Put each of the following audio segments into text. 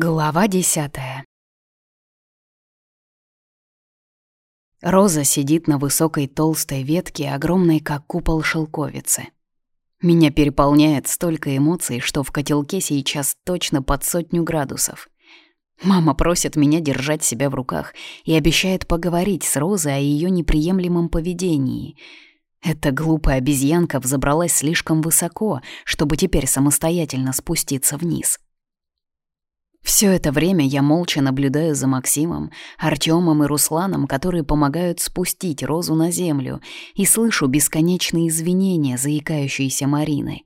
Глава десятая Роза сидит на высокой толстой ветке, огромной как купол шелковицы. Меня переполняет столько эмоций, что в котелке сейчас точно под сотню градусов. Мама просит меня держать себя в руках и обещает поговорить с Розой о ее неприемлемом поведении. Эта глупая обезьянка взобралась слишком высоко, чтобы теперь самостоятельно спуститься вниз. Все это время я молча наблюдаю за Максимом, Артемом и Русланом, которые помогают спустить Розу на землю, и слышу бесконечные извинения заикающейся Марины.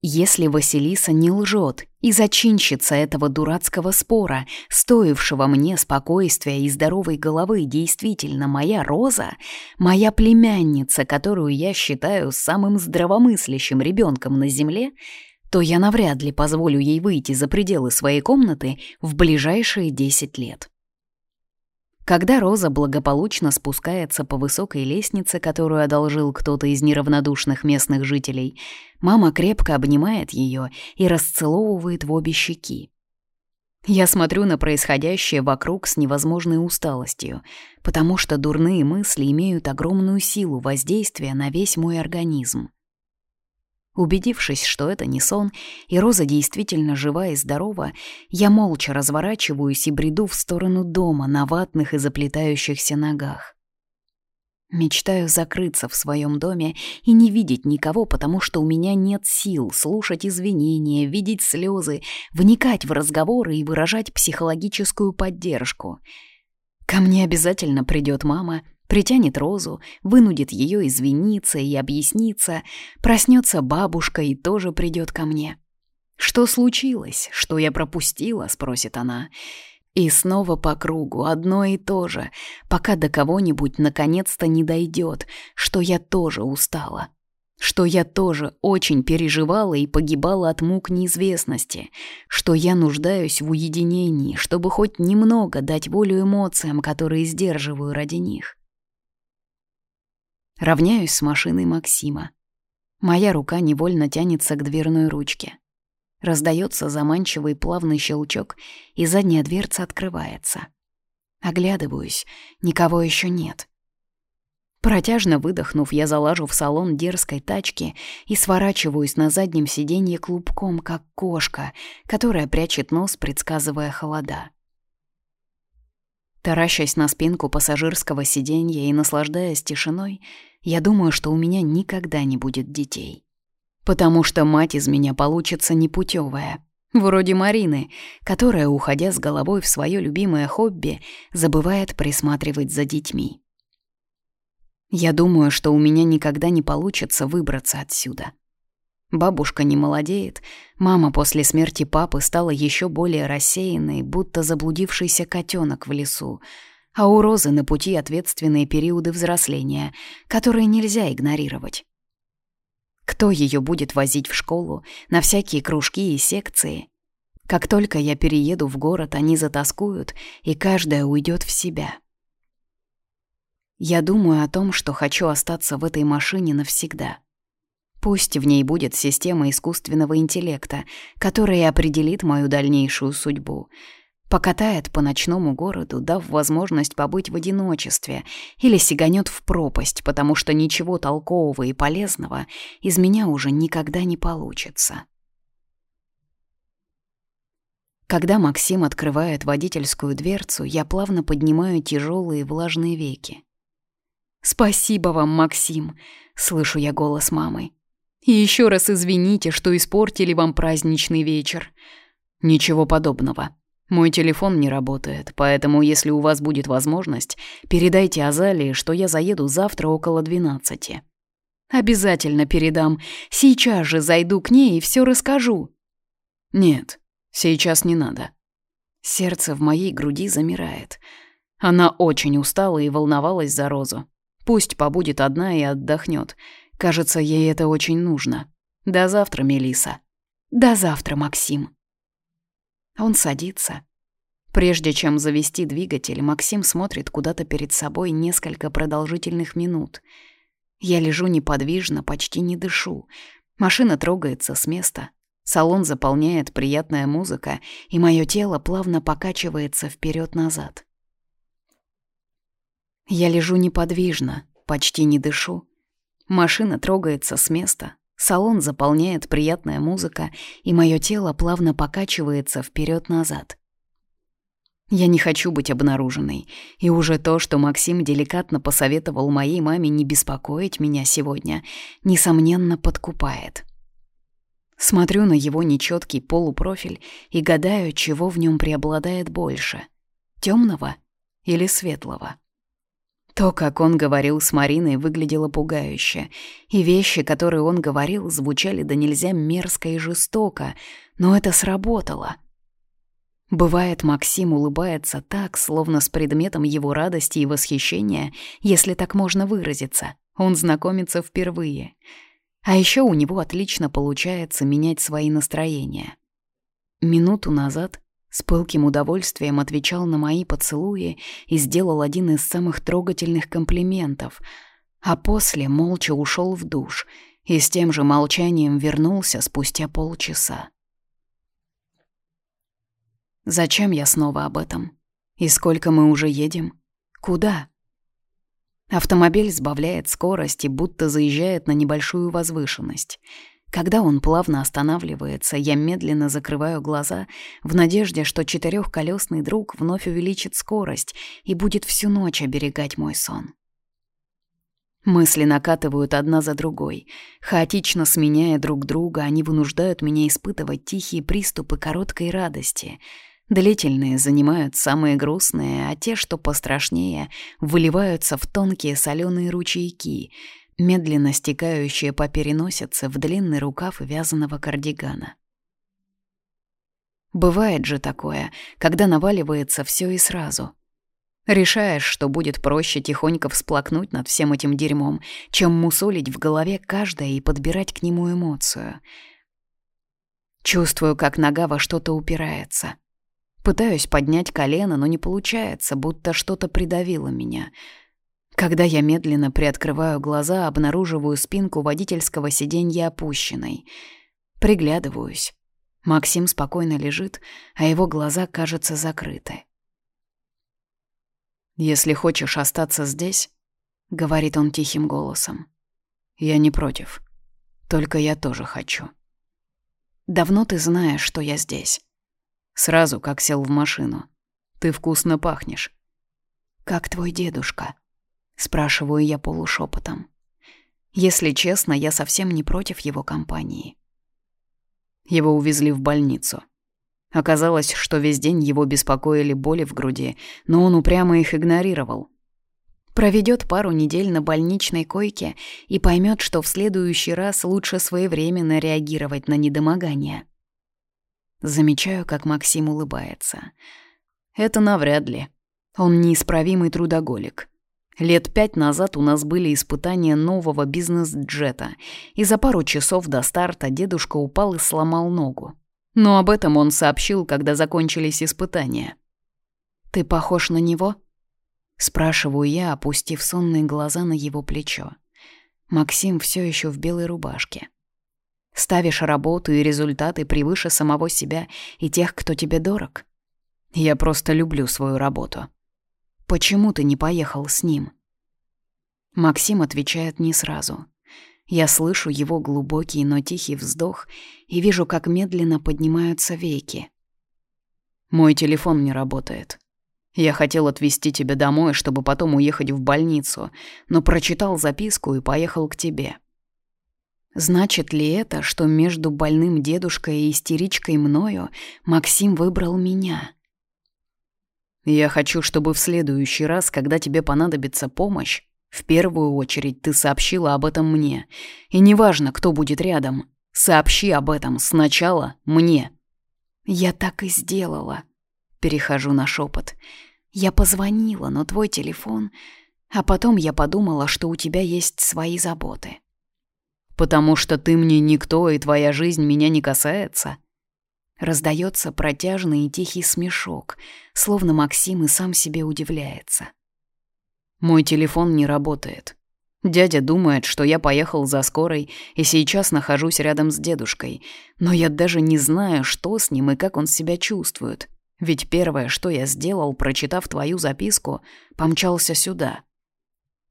Если Василиса не лжет и зачинщица этого дурацкого спора, стоившего мне спокойствия и здоровой головы, действительно моя Роза, моя племянница, которую я считаю самым здравомыслящим ребенком на земле — то я навряд ли позволю ей выйти за пределы своей комнаты в ближайшие 10 лет. Когда Роза благополучно спускается по высокой лестнице, которую одолжил кто-то из неравнодушных местных жителей, мама крепко обнимает ее и расцеловывает в обе щеки. Я смотрю на происходящее вокруг с невозможной усталостью, потому что дурные мысли имеют огромную силу воздействия на весь мой организм. Убедившись, что это не сон, и Роза действительно жива и здорова, я молча разворачиваюсь и бреду в сторону дома на ватных и заплетающихся ногах. Мечтаю закрыться в своем доме и не видеть никого, потому что у меня нет сил слушать извинения, видеть слезы, вникать в разговоры и выражать психологическую поддержку. Ко мне обязательно придет мама — Притянет Розу, вынудит ее извиниться и объясниться, проснется бабушка и тоже придет ко мне. «Что случилось? Что я пропустила?» — спросит она. И снова по кругу, одно и то же, пока до кого-нибудь наконец-то не дойдет, что я тоже устала. Что я тоже очень переживала и погибала от мук неизвестности, что я нуждаюсь в уединении, чтобы хоть немного дать волю эмоциям, которые сдерживаю ради них. Равняюсь с машиной Максима. Моя рука невольно тянется к дверной ручке. Раздается заманчивый плавный щелчок, и задняя дверца открывается. Оглядываюсь, никого еще нет. Протяжно выдохнув, я залажу в салон дерзкой тачки и сворачиваюсь на заднем сиденье клубком, как кошка, которая прячет нос, предсказывая холода. Таращась на спинку пассажирского сиденья и наслаждаясь тишиной, я думаю, что у меня никогда не будет детей. Потому что мать из меня получится непутевая, вроде Марины, которая, уходя с головой в свое любимое хобби, забывает присматривать за детьми. Я думаю, что у меня никогда не получится выбраться отсюда. Бабушка не молодеет, мама после смерти папы стала еще более рассеянной, будто заблудившийся котенок в лесу, а у Розы на пути ответственные периоды взросления, которые нельзя игнорировать. Кто ее будет возить в школу, на всякие кружки и секции? Как только я перееду в город, они затаскуют, и каждая уйдет в себя. Я думаю о том, что хочу остаться в этой машине навсегда — Пусть в ней будет система искусственного интеллекта, которая определит мою дальнейшую судьбу. Покатает по ночному городу, дав возможность побыть в одиночестве, или сиганет в пропасть, потому что ничего толкового и полезного из меня уже никогда не получится. Когда Максим открывает водительскую дверцу, я плавно поднимаю тяжелые влажные веки. «Спасибо вам, Максим!» — слышу я голос мамы. И еще раз извините, что испортили вам праздничный вечер. Ничего подобного. Мой телефон не работает, поэтому, если у вас будет возможность, передайте Азалии, что я заеду завтра около двенадцати. Обязательно передам. Сейчас же зайду к ней и все расскажу. Нет, сейчас не надо. Сердце в моей груди замирает. Она очень устала и волновалась за Розу. Пусть побудет одна и отдохнет. Кажется, ей это очень нужно. До завтра, Мелиса. До завтра, Максим. Он садится. Прежде чем завести двигатель, Максим смотрит куда-то перед собой несколько продолжительных минут. Я лежу неподвижно, почти не дышу. Машина трогается с места. Салон заполняет приятная музыка, и мое тело плавно покачивается вперед назад Я лежу неподвижно, почти не дышу. Машина трогается с места, салон заполняет приятная музыка, и мое тело плавно покачивается вперед назад Я не хочу быть обнаруженной, и уже то, что Максим деликатно посоветовал моей маме не беспокоить меня сегодня, несомненно подкупает. Смотрю на его нечеткий полупрофиль и гадаю, чего в нем преобладает больше — темного или светлого. То, как он говорил с Мариной, выглядело пугающе, и вещи, которые он говорил, звучали да нельзя мерзко и жестоко, но это сработало. Бывает, Максим улыбается так, словно с предметом его радости и восхищения, если так можно выразиться, он знакомится впервые — а еще у него отлично получается менять свои настроения. Минуту назад с пылким удовольствием отвечал на мои поцелуи и сделал один из самых трогательных комплиментов, а после молча ушел в душ и с тем же молчанием вернулся спустя полчаса. Зачем я снова об этом? И сколько мы уже едем? Куда? Автомобиль сбавляет скорость и будто заезжает на небольшую возвышенность. Когда он плавно останавливается, я медленно закрываю глаза в надежде, что четырехколесный друг вновь увеличит скорость и будет всю ночь оберегать мой сон. Мысли накатывают одна за другой. Хаотично сменяя друг друга, они вынуждают меня испытывать тихие приступы короткой радости — Длительные занимают самые грустные, а те, что пострашнее, выливаются в тонкие соленые ручейки, медленно стекающие по переносице в длинный рукав вязаного кардигана. Бывает же такое, когда наваливается все и сразу. Решаешь, что будет проще тихонько всплакнуть над всем этим дерьмом, чем мусолить в голове каждое и подбирать к нему эмоцию. Чувствую, как нога во что-то упирается — Пытаюсь поднять колено, но не получается, будто что-то придавило меня. Когда я медленно приоткрываю глаза, обнаруживаю спинку водительского сиденья опущенной. Приглядываюсь. Максим спокойно лежит, а его глаза, кажется, закрыты. «Если хочешь остаться здесь», — говорит он тихим голосом, — «я не против. Только я тоже хочу». «Давно ты знаешь, что я здесь?» Сразу, как сел в машину. Ты вкусно пахнешь. «Как твой дедушка?» — спрашиваю я полушепотом. Если честно, я совсем не против его компании. Его увезли в больницу. Оказалось, что весь день его беспокоили боли в груди, но он упрямо их игнорировал. Проведет пару недель на больничной койке и поймет, что в следующий раз лучше своевременно реагировать на недомогание. Замечаю, как Максим улыбается. Это навряд ли. Он неисправимый трудоголик. Лет пять назад у нас были испытания нового бизнес-джета, и за пару часов до старта дедушка упал и сломал ногу. Но об этом он сообщил, когда закончились испытания. «Ты похож на него?» Спрашиваю я, опустив сонные глаза на его плечо. Максим все еще в белой рубашке. Ставишь работу и результаты превыше самого себя и тех, кто тебе дорог. Я просто люблю свою работу. Почему ты не поехал с ним? Максим отвечает не сразу. Я слышу его глубокий, но тихий вздох и вижу, как медленно поднимаются веки. Мой телефон не работает. Я хотел отвезти тебя домой, чтобы потом уехать в больницу, но прочитал записку и поехал к тебе. Значит ли это, что между больным дедушкой и истеричкой мною Максим выбрал меня? Я хочу, чтобы в следующий раз, когда тебе понадобится помощь, в первую очередь ты сообщила об этом мне. И неважно, кто будет рядом, сообщи об этом сначала мне. Я так и сделала. Перехожу на шепот. Я позвонила, но твой телефон... А потом я подумала, что у тебя есть свои заботы потому что ты мне никто, и твоя жизнь меня не касается?» Раздается протяжный и тихий смешок, словно Максим и сам себе удивляется. «Мой телефон не работает. Дядя думает, что я поехал за скорой и сейчас нахожусь рядом с дедушкой, но я даже не знаю, что с ним и как он себя чувствует. Ведь первое, что я сделал, прочитав твою записку, помчался сюда.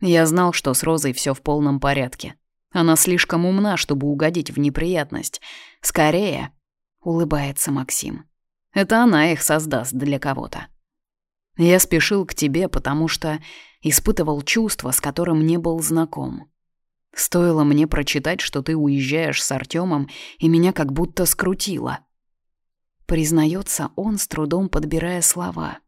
Я знал, что с Розой все в полном порядке. Она слишком умна, чтобы угодить в неприятность. Скорее, улыбается Максим. Это она их создаст для кого-то. Я спешил к тебе, потому что испытывал чувство, с которым не был знаком. Стоило мне прочитать, что ты уезжаешь с Артемом, и меня как будто скрутило. Признается он, с трудом подбирая слова.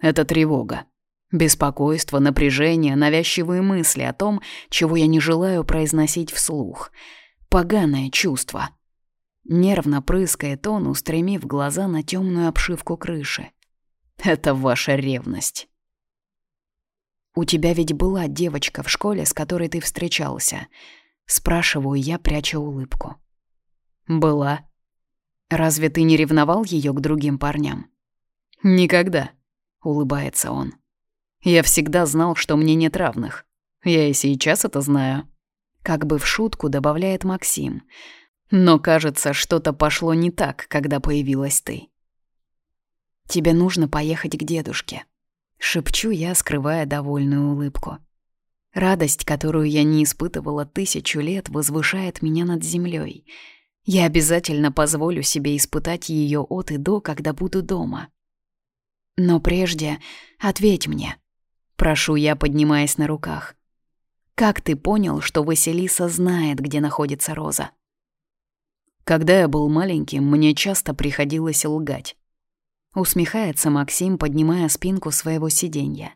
Это тревога. Беспокойство, напряжение, навязчивые мысли о том, чего я не желаю произносить вслух. Поганое чувство. Нервно прыскает он, устремив глаза на темную обшивку крыши. Это ваша ревность. У тебя ведь была девочка в школе, с которой ты встречался. Спрашиваю я, пряча улыбку. Была. Разве ты не ревновал ее к другим парням? Никогда, улыбается он. Я всегда знал, что мне нет равных. Я и сейчас это знаю. Как бы в шутку добавляет Максим. Но кажется, что-то пошло не так, когда появилась ты. Тебе нужно поехать к дедушке. Шепчу я, скрывая довольную улыбку. Радость, которую я не испытывала тысячу лет, возвышает меня над землей. Я обязательно позволю себе испытать ее от и до, когда буду дома. Но прежде ответь мне, Прошу я, поднимаясь на руках. Как ты понял, что Василиса знает, где находится Роза? Когда я был маленьким, мне часто приходилось лгать. Усмехается Максим, поднимая спинку своего сиденья.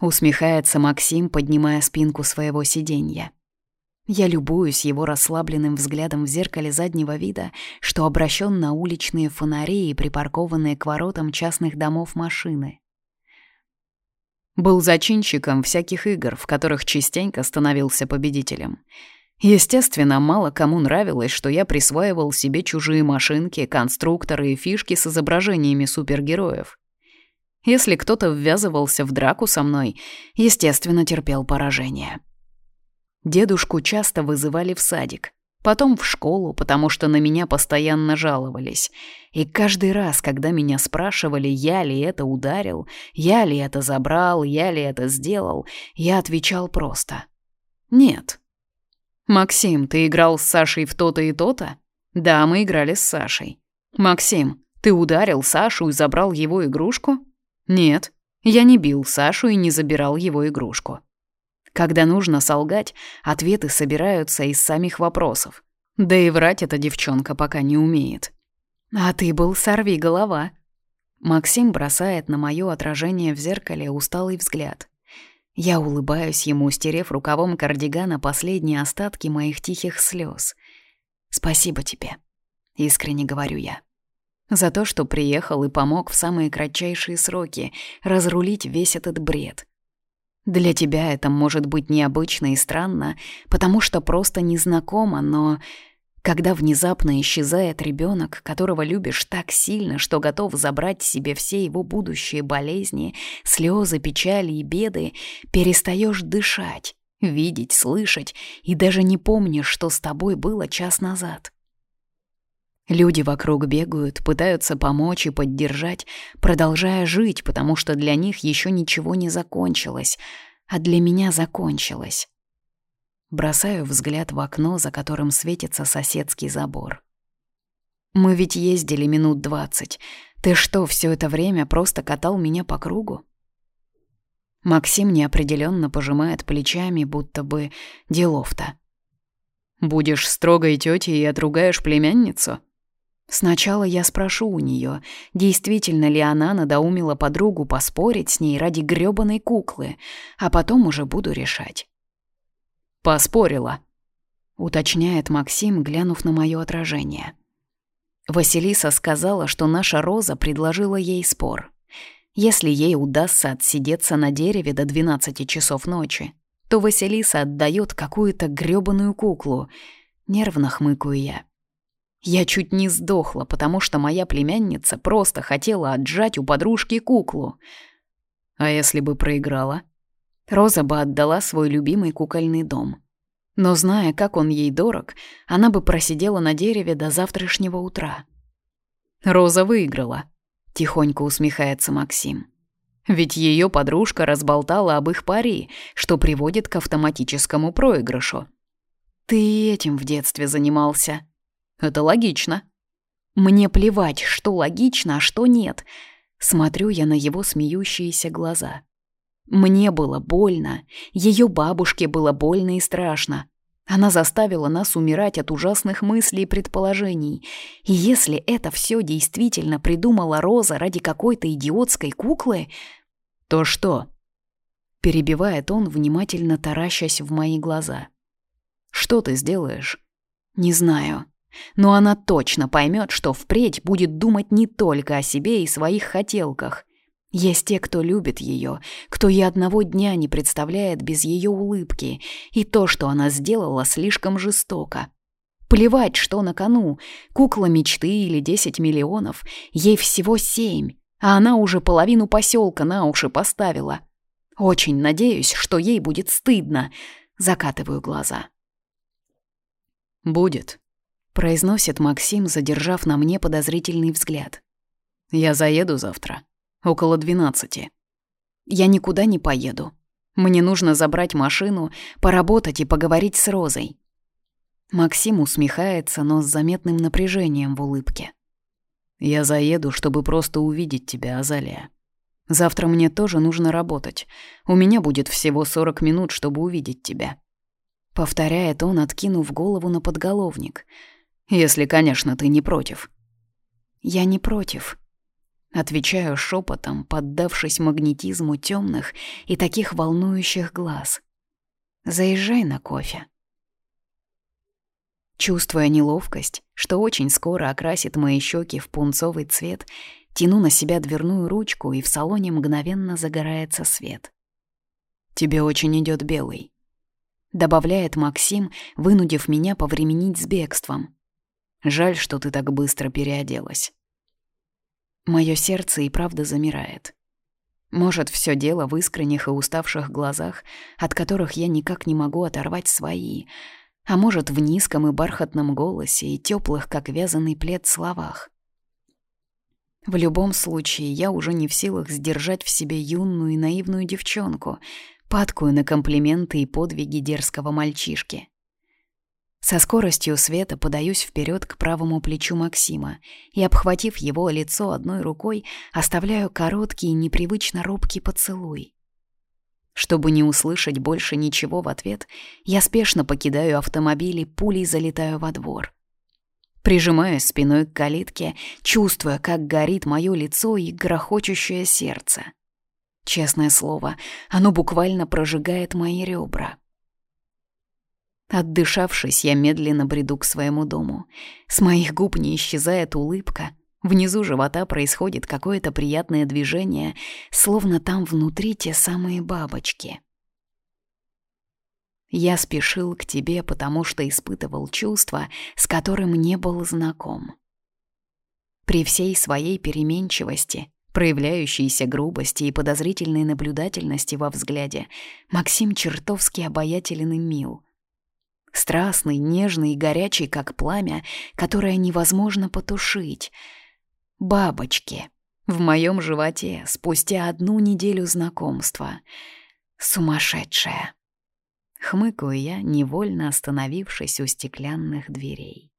Усмехается Максим, поднимая спинку своего сиденья. Я любуюсь его расслабленным взглядом в зеркале заднего вида, что обращен на уличные фонари и припаркованные к воротам частных домов машины. Был зачинщиком всяких игр, в которых частенько становился победителем. Естественно, мало кому нравилось, что я присваивал себе чужие машинки, конструкторы и фишки с изображениями супергероев. Если кто-то ввязывался в драку со мной, естественно, терпел поражение. Дедушку часто вызывали в садик потом в школу, потому что на меня постоянно жаловались. И каждый раз, когда меня спрашивали, я ли это ударил, я ли это забрал, я ли это сделал, я отвечал просто «нет». «Максим, ты играл с Сашей в то-то и то-то?» «Да, мы играли с Сашей». «Максим, ты ударил Сашу и забрал его игрушку?» «Нет, я не бил Сашу и не забирал его игрушку». Когда нужно солгать, ответы собираются из самих вопросов. Да и врать эта девчонка пока не умеет. «А ты был сорви голова». Максим бросает на моё отражение в зеркале усталый взгляд. Я улыбаюсь ему, стерев рукавом кардигана последние остатки моих тихих слез. «Спасибо тебе», — искренне говорю я. «За то, что приехал и помог в самые кратчайшие сроки разрулить весь этот бред. Для тебя это может быть необычно и странно, потому что просто незнакомо, но когда внезапно исчезает ребенок, которого любишь так сильно, что готов забрать себе все его будущие болезни, слезы, печали и беды, перестаешь дышать, видеть, слышать и даже не помнишь, что с тобой было час назад. Люди вокруг бегают, пытаются помочь и поддержать, продолжая жить, потому что для них еще ничего не закончилось, а для меня закончилось. Бросаю взгляд в окно, за которым светится соседский забор. Мы ведь ездили минут двадцать. Ты что, все это время просто катал меня по кругу? Максим неопределенно пожимает плечами, будто бы делов-то. Будешь строгой тетей и отругаешь племянницу? Сначала я спрошу у нее, действительно ли она надоумила подругу поспорить с ней ради грёбаной куклы, а потом уже буду решать. «Поспорила», — уточняет Максим, глянув на мое отражение. Василиса сказала, что наша Роза предложила ей спор. Если ей удастся отсидеться на дереве до 12 часов ночи, то Василиса отдает какую-то грёбаную куклу. Нервно хмыкаю я. Я чуть не сдохла, потому что моя племянница просто хотела отжать у подружки куклу. А если бы проиграла? Роза бы отдала свой любимый кукольный дом. Но зная, как он ей дорог, она бы просидела на дереве до завтрашнего утра. Роза выиграла, тихонько усмехается Максим. Ведь ее подружка разболтала об их пари, что приводит к автоматическому проигрышу. Ты этим в детстве занимался. Это логично. Мне плевать, что логично, а что нет. Смотрю я на его смеющиеся глаза. Мне было больно, ее бабушке было больно и страшно. Она заставила нас умирать от ужасных мыслей и предположений. И если это все действительно придумала Роза ради какой-то идиотской куклы, то что? Перебивает он, внимательно таращась в мои глаза. Что ты сделаешь? Не знаю. Но она точно поймет, что впредь будет думать не только о себе и своих хотелках. Есть те, кто любит ее, кто и одного дня не представляет без ее улыбки, и то, что она сделала, слишком жестоко. Плевать, что на кону, кукла мечты или 10 миллионов, ей всего семь, а она уже половину поселка на уши поставила. Очень надеюсь, что ей будет стыдно. Закатываю глаза. «Будет», — произносит Максим, задержав на мне подозрительный взгляд. «Я заеду завтра». Около двенадцати. Я никуда не поеду. Мне нужно забрать машину, поработать и поговорить с Розой. Максим усмехается, но с заметным напряжением в улыбке. Я заеду, чтобы просто увидеть тебя, Азалия. Завтра мне тоже нужно работать. У меня будет всего 40 минут, чтобы увидеть тебя. Повторяет он, откинув голову на подголовник. Если, конечно, ты не против. Я не против. Отвечаю шепотом, поддавшись магнетизму темных и таких волнующих глаз. Заезжай на кофе. Чувствуя неловкость, что очень скоро окрасит мои щеки в пунцовый цвет, тяну на себя дверную ручку, и в салоне мгновенно загорается свет. «Тебе очень идет белый», — добавляет Максим, вынудив меня повременить с бегством. «Жаль, что ты так быстро переоделась». Мое сердце и правда замирает. Может, все дело в искренних и уставших глазах, от которых я никак не могу оторвать свои, а может, в низком и бархатном голосе и теплых, как вязаный плед, словах. В любом случае, я уже не в силах сдержать в себе юную и наивную девчонку, падкую на комплименты и подвиги дерзкого мальчишки. Со скоростью света подаюсь вперед к правому плечу Максима и, обхватив его лицо одной рукой, оставляю короткий непривычно робкий поцелуй. Чтобы не услышать больше ничего в ответ, я спешно покидаю автомобиль и пулей залетаю во двор. Прижимаюсь спиной к калитке, чувствуя, как горит мое лицо и грохочущее сердце. Честное слово, оно буквально прожигает мои ребра. Отдышавшись, я медленно бреду к своему дому. С моих губ не исчезает улыбка. Внизу живота происходит какое-то приятное движение, словно там внутри те самые бабочки. Я спешил к тебе, потому что испытывал чувство, с которым не был знаком. При всей своей переменчивости, проявляющейся грубости и подозрительной наблюдательности во взгляде, Максим чертовски обаятелен и мил — Страстный, нежный и горячий, как пламя, которое невозможно потушить. Бабочки в моем животе спустя одну неделю знакомства. Сумасшедшая. Хмыкаю я, невольно остановившись у стеклянных дверей.